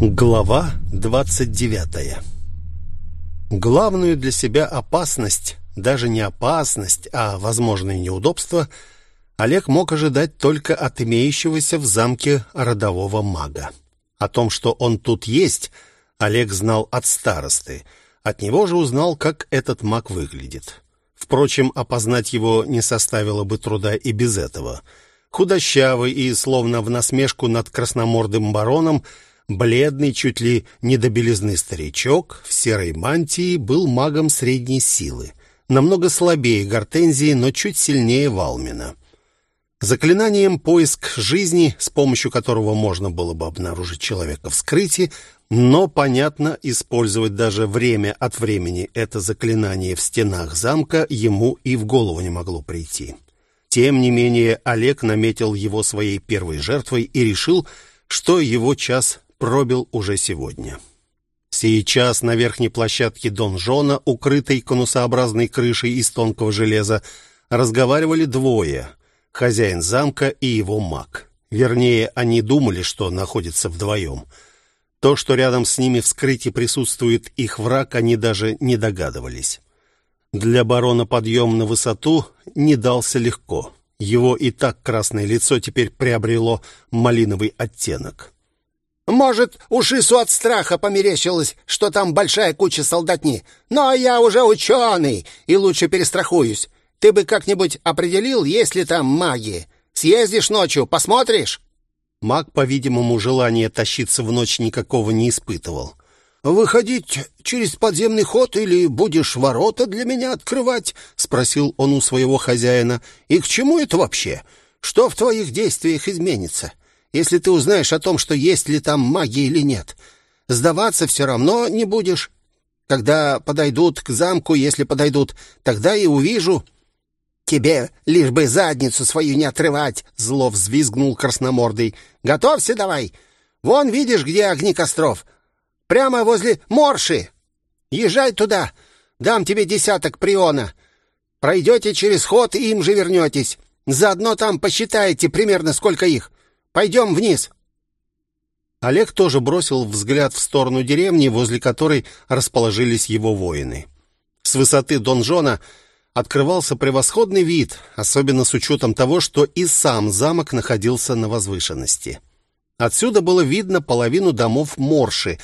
Глава 29. Главную для себя опасность, даже не опасность, а возможные неудобства, Олег мог ожидать только от имеющегося в замке родового мага. О том, что он тут есть, Олег знал от старосты. От него же узнал, как этот маг выглядит. Впрочем, опознать его не составило бы труда и без этого. Худощавый и, словно в насмешку над красномордым бароном, Бледный, чуть ли не до белизны старичок в серой мантии был магом средней силы. Намного слабее Гортензии, но чуть сильнее Валмина. Заклинанием «Поиск жизни», с помощью которого можно было бы обнаружить человека в скрытии, но, понятно, использовать даже время от времени это заклинание в стенах замка ему и в голову не могло прийти. Тем не менее, Олег наметил его своей первой жертвой и решил, что его час пробил уже сегодня. Сейчас на верхней площадке донжона, укрытой конусообразной крышей из тонкого железа, разговаривали двое — хозяин замка и его маг. Вернее, они думали, что находятся вдвоем. То, что рядом с ними в скрытии присутствует их враг, они даже не догадывались. Для барона подъем на высоту не дался легко. Его и так красное лицо теперь приобрело малиновый оттенок. Может, Ушису от страха померещилось, что там большая куча солдатни. Но я уже ученый и лучше перестрахуюсь. Ты бы как-нибудь определил, есть ли там маги? Съездишь ночью, посмотришь?» Маг, по-видимому, желания тащиться в ночь никакого не испытывал. «Выходить через подземный ход или будешь ворота для меня открывать?» — спросил он у своего хозяина. «И к чему это вообще? Что в твоих действиях изменится?» Если ты узнаешь о том, что есть ли там маги или нет. Сдаваться все равно не будешь. Когда подойдут к замку, если подойдут, тогда и увижу. Тебе лишь бы задницу свою не отрывать, зло взвизгнул красномордый. Готовься давай. Вон видишь, где огни костров. Прямо возле Морши. Езжай туда. Дам тебе десяток приона. Пройдете через ход и им же вернетесь. Заодно там посчитаете примерно сколько их. Пойдем вниз!» Олег тоже бросил взгляд в сторону деревни, возле которой расположились его воины. С высоты донжона открывался превосходный вид, особенно с учетом того, что и сам замок находился на возвышенности. Отсюда было видно половину домов Морши,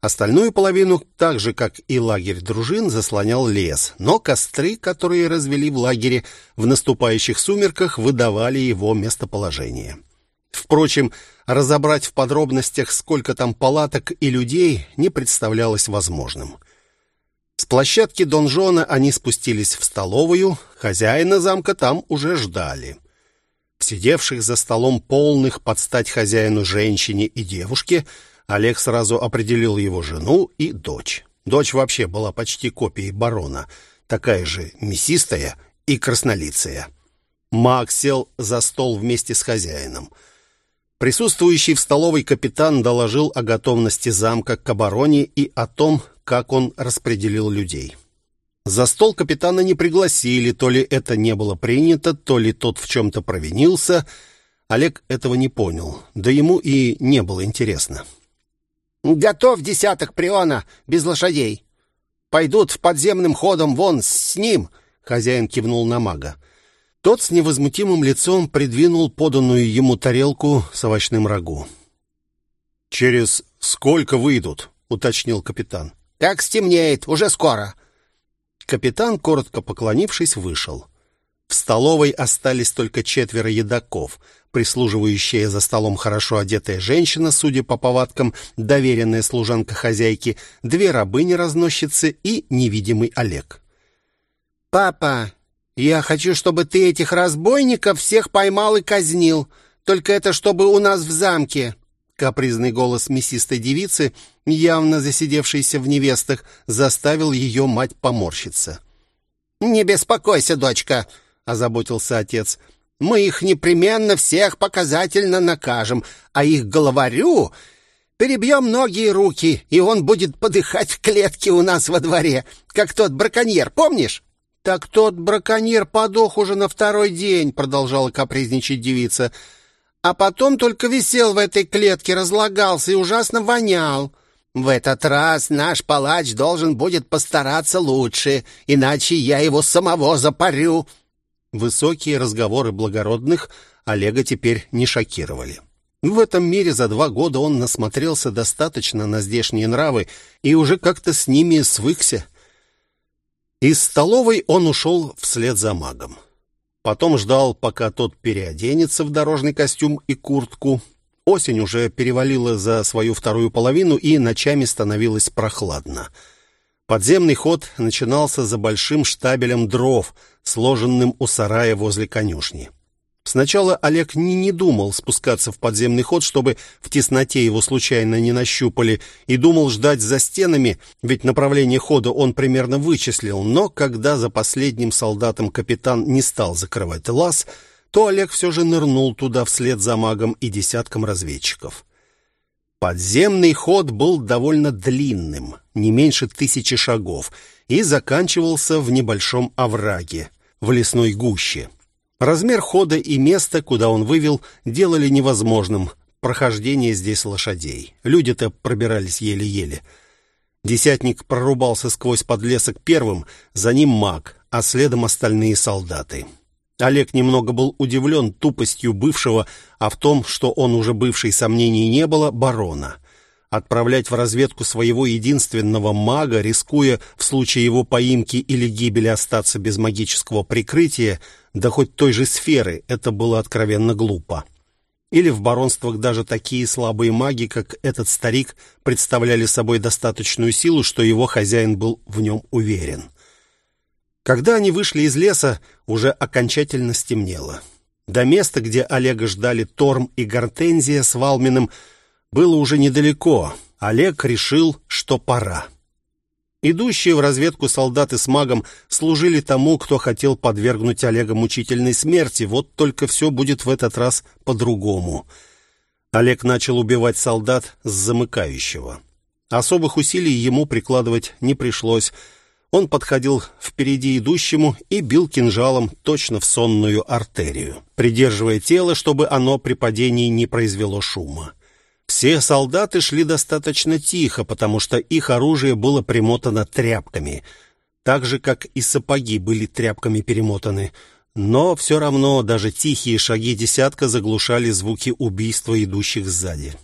остальную половину, так же как и лагерь дружин, заслонял лес, но костры, которые развели в лагере в наступающих сумерках, выдавали его местоположение. Впрочем, разобрать в подробностях, сколько там палаток и людей, не представлялось возможным. С площадки донжона они спустились в столовую, хозяина замка там уже ждали. Сидевших за столом полных под стать хозяину женщине и девушке Олег сразу определил его жену и дочь. Дочь вообще была почти копией барона, такая же мясистая и краснолицая. Макс сел за стол вместе с хозяином — Присутствующий в столовой капитан доложил о готовности замка к обороне и о том, как он распределил людей. За стол капитана не пригласили, то ли это не было принято, то ли тот в чем-то провинился. Олег этого не понял, да ему и не было интересно. «Готов десяток приона, без лошадей. Пойдут в подземным ходом вон с ним», — хозяин кивнул на мага. Тот с невозмутимым лицом придвинул поданную ему тарелку с овощным рагу. «Через сколько выйдут?» — уточнил капитан. «Как стемнеет, уже скоро». Капитан, коротко поклонившись, вышел. В столовой остались только четверо едоков, прислуживающая за столом хорошо одетая женщина, судя по повадкам, доверенная служанка хозяйки, две рабыни-разносчицы и невидимый Олег. «Папа, я хочу, чтобы ты этих разбойников всех поймал и казнил. Только это чтобы у нас в замке. Капризный голос мясистой девицы, явно засидевшейся в невестах, заставил ее мать поморщиться. «Не беспокойся, дочка», — озаботился отец. «Мы их непременно всех показательно накажем, а их главарю перебьем ноги и руки, и он будет подыхать в клетке у нас во дворе, как тот браконьер, помнишь?» «Так тот браконьер подох уже на второй день», — продолжала капризничать девица. а потом только висел в этой клетке, разлагался и ужасно вонял. В этот раз наш палач должен будет постараться лучше, иначе я его самого запарю». Высокие разговоры благородных Олега теперь не шокировали. В этом мире за два года он насмотрелся достаточно на здешние нравы и уже как-то с ними свыкся. Из столовой он ушел вслед за магом. Потом ждал, пока тот переоденется в дорожный костюм и куртку. Осень уже перевалила за свою вторую половину, и ночами становилось прохладно. Подземный ход начинался за большим штабелем дров, сложенным у сарая возле конюшни. Сначала Олег не, не думал спускаться в подземный ход, чтобы в тесноте его случайно не нащупали, и думал ждать за стенами, ведь направление хода он примерно вычислил, но когда за последним солдатом капитан не стал закрывать лаз, то Олег все же нырнул туда вслед за магом и десятком разведчиков. Подземный ход был довольно длинным, не меньше тысячи шагов, и заканчивался в небольшом овраге, в лесной гуще. Размер хода и место, куда он вывел, делали невозможным прохождение здесь лошадей. Люди-то пробирались еле-еле. Десятник прорубался сквозь подлесок первым, за ним маг, а следом остальные солдаты. Олег немного был удивлен тупостью бывшего, а в том, что он уже бывший, сомнений не было, барона. Отправлять в разведку своего единственного мага, рискуя в случае его поимки или гибели остаться без магического прикрытия, да хоть той же сферы, это было откровенно глупо. Или в баронствах даже такие слабые маги, как этот старик, представляли собой достаточную силу, что его хозяин был в нем уверен. Когда они вышли из леса, уже окончательно стемнело. До места, где Олега ждали Торм и Гортензия с Валминым, было уже недалеко. Олег решил, что пора. Идущие в разведку солдаты с магом служили тому, кто хотел подвергнуть Олега мучительной смерти. Вот только все будет в этот раз по-другому. Олег начал убивать солдат с замыкающего. Особых усилий ему прикладывать не пришлось. Он подходил впереди идущему и бил кинжалом точно в сонную артерию, придерживая тело, чтобы оно при падении не произвело шума. Все солдаты шли достаточно тихо, потому что их оружие было примотано тряпками, так же, как и сапоги были тряпками перемотаны. Но все равно даже тихие шаги десятка заглушали звуки убийства идущих сзади.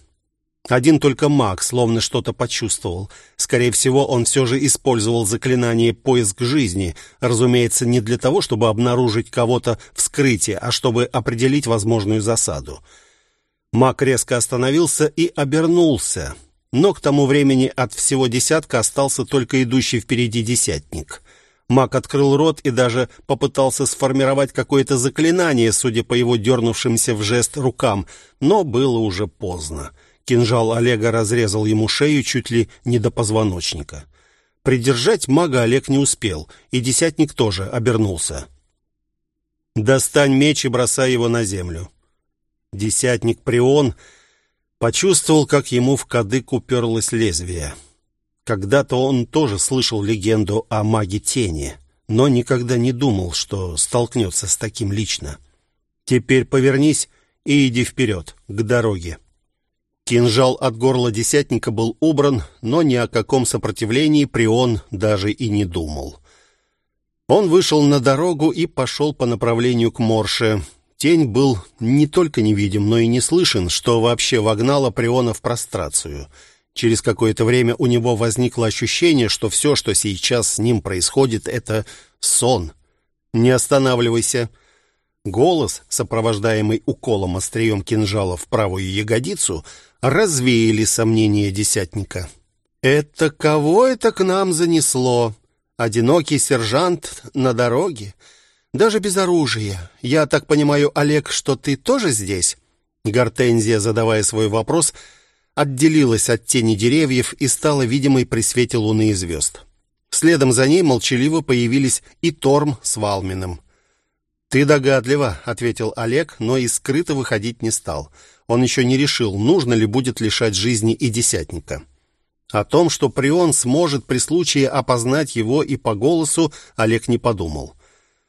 Один только маг словно что-то почувствовал. Скорее всего, он все же использовал заклинание «Поиск жизни», разумеется, не для того, чтобы обнаружить кого-то в скрытии, а чтобы определить возможную засаду. Мак резко остановился и обернулся, но к тому времени от всего десятка остался только идущий впереди десятник. Мак открыл рот и даже попытался сформировать какое-то заклинание, судя по его дернувшимся в жест рукам, но было уже поздно. Кинжал Олега разрезал ему шею чуть ли не до позвоночника. Придержать мага Олег не успел, и десятник тоже обернулся. «Достань меч и бросай его на землю». Десятник Прион почувствовал, как ему в кадык уперлось лезвие. Когда-то он тоже слышал легенду о маге тени, но никогда не думал, что столкнется с таким лично. Теперь повернись и иди вперед, к дороге. Кинжал от горла десятника был убран, но ни о каком сопротивлении Прион даже и не думал. Он вышел на дорогу и пошел по направлению к Морше, Тень был не только невидим, но и не слышен, что вообще вогнало Приона в прострацию. Через какое-то время у него возникло ощущение, что все, что сейчас с ним происходит, это сон. «Не останавливайся!» Голос, сопровождаемый уколом острием кинжала в правую ягодицу, развеяли сомнения десятника. «Это кого это к нам занесло? Одинокий сержант на дороге?» Даже без оружия. Я так понимаю, Олег, что ты тоже здесь?» Гортензия, задавая свой вопрос, отделилась от тени деревьев и стала видимой при свете луны и звезд. Следом за ней молчаливо появились и Торм с Валмином. «Ты догадлива», — ответил Олег, но и скрыто выходить не стал. Он еще не решил, нужно ли будет лишать жизни и десятника. О том, что Прион сможет при случае опознать его и по голосу, Олег не подумал.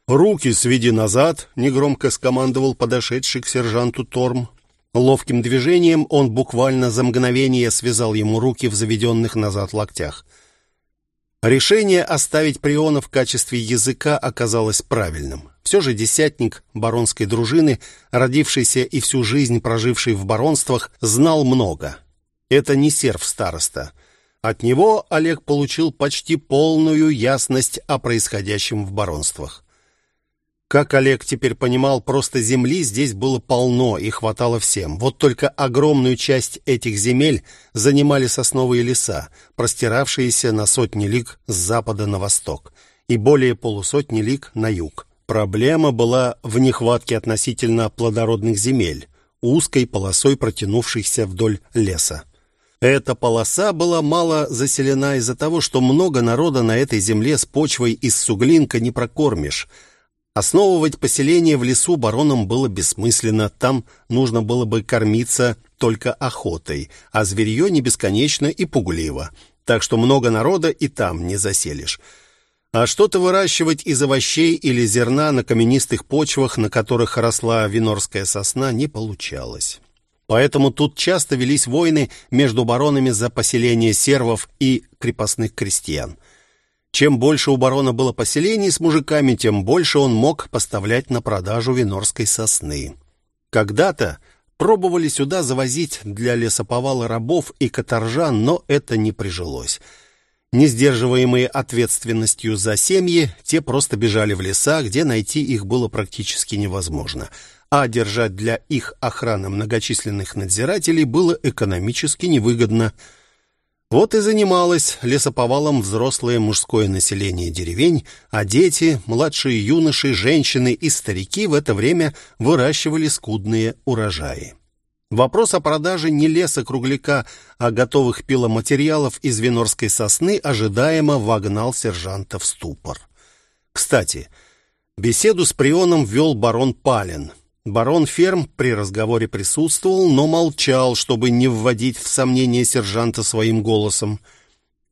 «Руки сведи назад», — негромко скомандовал подошедший к сержанту Торм. Ловким движением он буквально за мгновение связал ему руки в заведенных назад локтях. Решение оставить Приона в качестве языка оказалось правильным. Все же десятник баронской дружины, родившийся и всю жизнь проживший в баронствах, знал много. Это не серв-староста. От него Олег получил почти полную ясность о происходящем в баронствах. Как Олег теперь понимал, просто земли здесь было полно и хватало всем. Вот только огромную часть этих земель занимали сосновые леса, простиравшиеся на сотни лиг с запада на восток и более полусотни лиг на юг. Проблема была в нехватке относительно плодородных земель, узкой полосой протянувшейся вдоль леса. Эта полоса была мало заселена из-за того, что много народа на этой земле с почвой из суглинка не прокормишь – Основывать поселение в лесу баронам было бессмысленно, там нужно было бы кормиться только охотой, а зверье не бесконечно и пугливо, так что много народа и там не заселишь. А что-то выращивать из овощей или зерна на каменистых почвах, на которых росла винорская сосна, не получалось. Поэтому тут часто велись войны между баронами за поселение сервов и крепостных крестьян – чем больше у барона было поселений с мужиками, тем больше он мог поставлять на продажу винорской сосны. Когда-то пробовали сюда завозить для лесоповала рабов и каторжан, но это не прижилось. Не сдерживаемые ответственностью за семьи, те просто бежали в леса, где найти их было практически невозможно, а держать для их охраны многочисленных надзирателей было экономически невыгодно – вот и занималось лесоповалом взрослое мужское население деревень, а дети, младшие юноши, женщины и старики в это время выращивали скудные урожаи. Вопрос о продаже не леса-кругляка, а готовых пиломатериалов из винорской сосны ожидаемо вогнал сержанта в ступор. Кстати, беседу с Прионом вел барон Палин, Барон Ферм при разговоре присутствовал, но молчал, чтобы не вводить в сомнение сержанта своим голосом.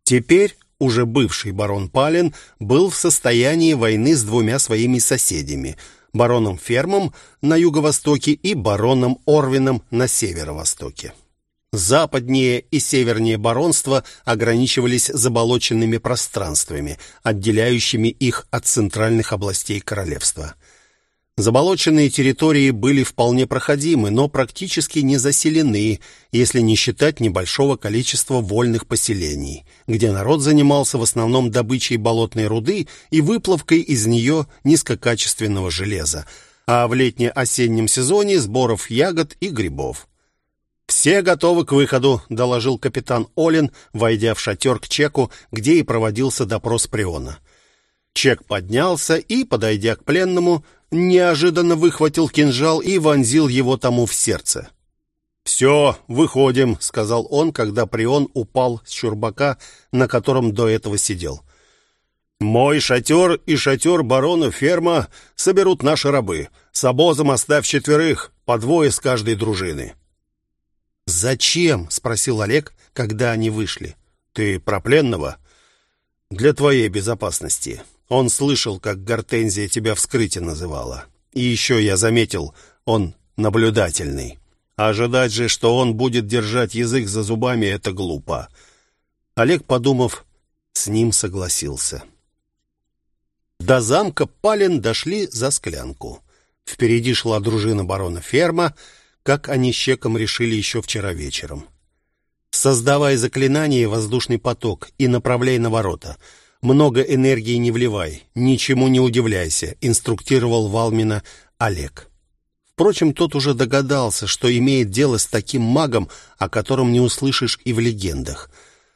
Теперь уже бывший барон Пален был в состоянии войны с двумя своими соседями – бароном Фермом на юго-востоке и бароном Орвином на северо-востоке. Западнее и севернее баронства ограничивались заболоченными пространствами, отделяющими их от центральных областей королевства – Заболоченные территории были вполне проходимы, но практически не заселены, если не считать небольшого количества вольных поселений, где народ занимался в основном добычей болотной руды и выплавкой из нее низкокачественного железа, а в летне-осеннем сезоне сборов ягод и грибов. «Все готовы к выходу», — доложил капитан Олин, войдя в шатер к Чеку, где и проводился допрос Приона. Чек поднялся и, подойдя к пленному, неожиданно выхватил кинжал и вонзил его тому в сердце. «Все, выходим», — сказал он, когда Прион упал с чурбака, на котором до этого сидел. «Мой шатер и шатер барона ферма соберут наши рабы. С обозом оставь четверых, по двое с каждой дружины». «Зачем?» — спросил Олег, когда они вышли. «Ты про пленного?» «Для твоей безопасности. Он слышал, как Гортензия тебя вскрытие называла. И еще я заметил, он наблюдательный. Ожидать же, что он будет держать язык за зубами, это глупо. Олег, подумав, с ним согласился. До замка Пален дошли за склянку. Впереди шла дружина барона Ферма, как они с Чеком решили еще вчера вечером. Создавай заклинание «Воздушный поток» и направляй на ворота — много энергии не вливай, ничему не удивляйся, инструктировал Валмина Олег. Впрочем, тот уже догадался, что имеет дело с таким магом, о котором не услышишь и в легендах.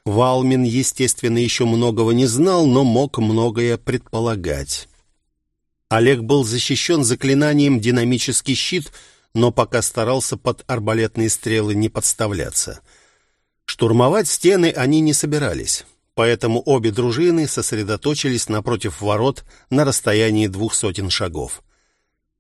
Валмин, естественно, еще многого не знал, но мог многое предполагать. Олег был защищен заклинанием «Динамический щит», но пока старался под арбалетные стрелы не подставляться. Штурмовать стены они не собирались поэтому обе дружины сосредоточились напротив ворот на расстоянии двух сотен шагов.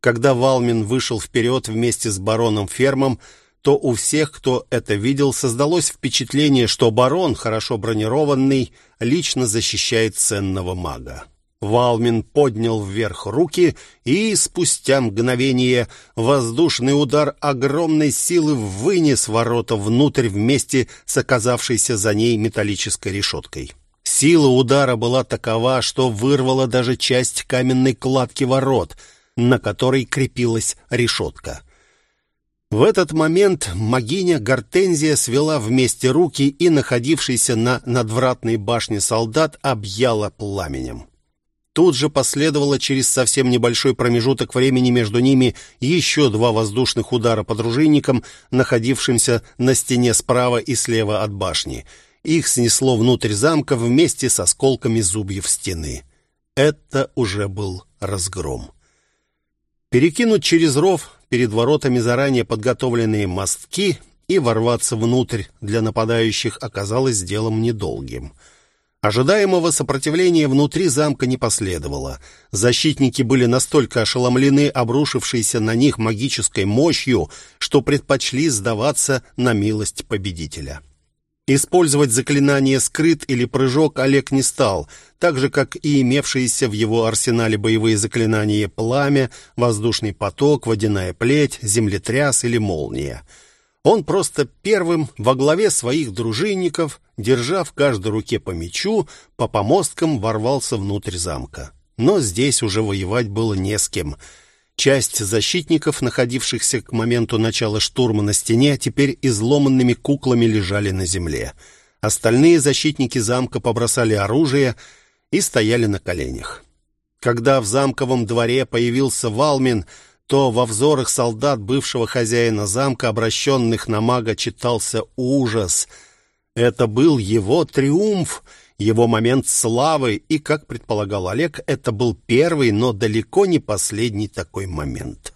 Когда Валмин вышел вперед вместе с бароном Фермом, то у всех, кто это видел, создалось впечатление, что барон, хорошо бронированный, лично защищает ценного мага. Валмин поднял вверх руки, и спустя мгновение воздушный удар огромной силы вынес ворота внутрь вместе с оказавшейся за ней металлической решеткой. Сила удара была такова, что вырвала даже часть каменной кладки ворот, на которой крепилась решетка. В этот момент магиня Гортензия свела вместе руки и находившийся на надвратной башне солдат объяла пламенем. Тут же последовало через совсем небольшой промежуток времени между ними еще два воздушных удара по дружинникам, находившимся на стене справа и слева от башни. Их снесло внутрь замка вместе с осколками зубьев стены. Это уже был разгром. Перекинуть через ров перед воротами заранее подготовленные мостки и ворваться внутрь для нападающих оказалось делом недолгим — Ожидаемого сопротивления внутри замка не последовало. Защитники были настолько ошеломлены обрушившейся на них магической мощью, что предпочли сдаваться на милость победителя. Использовать заклинание «скрыт» или «прыжок» Олег не стал, так же, как и имевшиеся в его арсенале боевые заклинания «пламя», «воздушный поток», «водяная плеть», «землетряс» или «молния». Он просто первым во главе своих дружинников, держа в каждой руке по мечу, по помосткам ворвался внутрь замка. Но здесь уже воевать было не с кем. Часть защитников, находившихся к моменту начала штурма на стене, теперь изломанными куклами лежали на земле. Остальные защитники замка побросали оружие и стояли на коленях. Когда в замковом дворе появился Валмин, то во взорах солдат бывшего хозяина замка, обращенных на мага, читался ужас. Это был его триумф, его момент славы, и, как предполагал Олег, это был первый, но далеко не последний такой момент.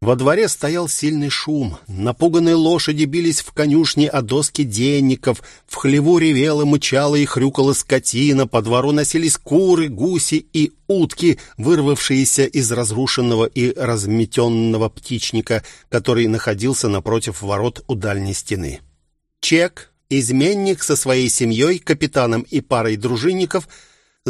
Во дворе стоял сильный шум. Напуганные лошади бились в конюшне о доски денников, в хлеву ревела, мычала и хрюкала скотина, по двору носились куры, гуси и утки, вырвавшиеся из разрушенного и разметенного птичника, который находился напротив ворот у дальней стены. Чек, изменник со своей семьей, капитаном и парой дружинников —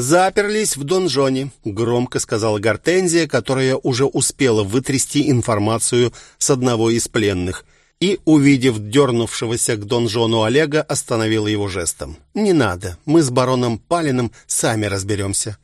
«Заперлись в донжоне», — громко сказала Гортензия, которая уже успела вытрясти информацию с одного из пленных. И, увидев дернувшегося к донжону Олега, остановила его жестом. «Не надо, мы с бароном Палиным сами разберемся».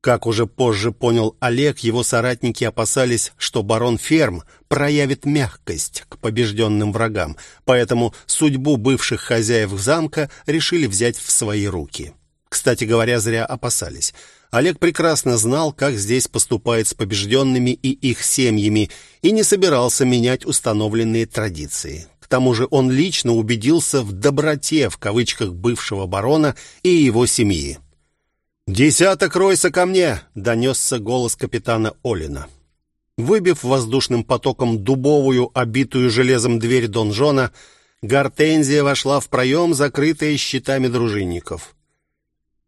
Как уже позже понял Олег, его соратники опасались, что барон Ферм проявит мягкость к побежденным врагам, поэтому судьбу бывших хозяев замка решили взять в свои руки. Кстати говоря, зря опасались. Олег прекрасно знал, как здесь поступают с побежденными и их семьями, и не собирался менять установленные традиции. К тому же он лично убедился в «доброте» в кавычках бывшего барона и его семьи. «Десяток ройся ко мне!» — донесся голос капитана Олина. Выбив воздушным потоком дубовую, обитую железом дверь донжона, Гортензия вошла в проем, закрытая щитами дружинников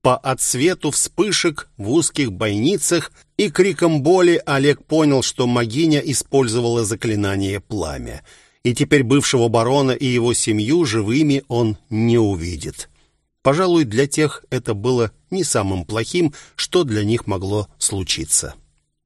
по отсвету вспышек в узких бойницах и криком боли Олег понял, что магиня использовала заклинание «Пламя», и теперь бывшего барона и его семью живыми он не увидит. Пожалуй, для тех это было не самым плохим, что для них могло случиться.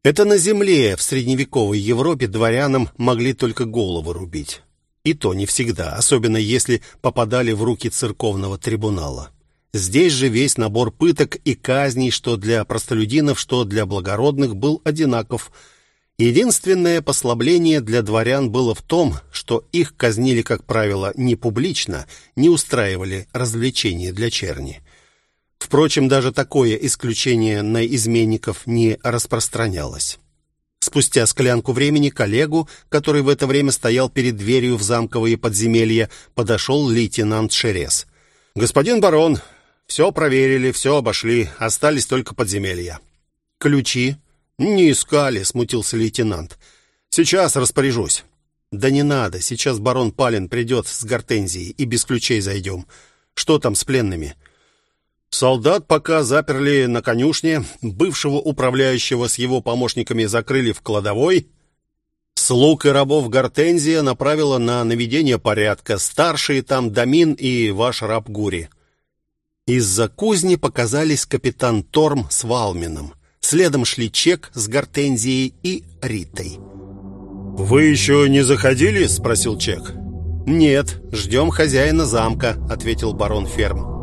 Это на земле в средневековой Европе дворянам могли только голову рубить. И то не всегда, особенно если попадали в руки церковного трибунала. Здесь же весь набор пыток и казней, что для простолюдинов, что для благородных, был одинаков. Единственное послабление для дворян было в том, что их казнили, как правило, не публично, не устраивали развлечения для черни. Впрочем, даже такое исключение на изменников не распространялось. Спустя склянку времени коллегу, который в это время стоял перед дверью в замковые подземелья, подошел лейтенант Шерез. «Господин барон, все проверили, все обошли, остались только подземелья. Ключи? Не искали, смутился лейтенант. Сейчас распоряжусь. Да не надо, сейчас барон Палин придет с гортензией и без ключей зайдем. Что там с пленными? Солдат пока заперли на конюшне, бывшего управляющего с его помощниками закрыли в кладовой. Слуг и рабов Гортензия направила на наведение порядка. Старшие там Дамин и ваш раб Гури. Из-за кузни показались капитан Торм с Валмином. Следом шли Чек с Гортензией и Ритой. «Вы еще не заходили?» — спросил Чек. «Нет, ждем хозяина замка», — ответил барон Ферм.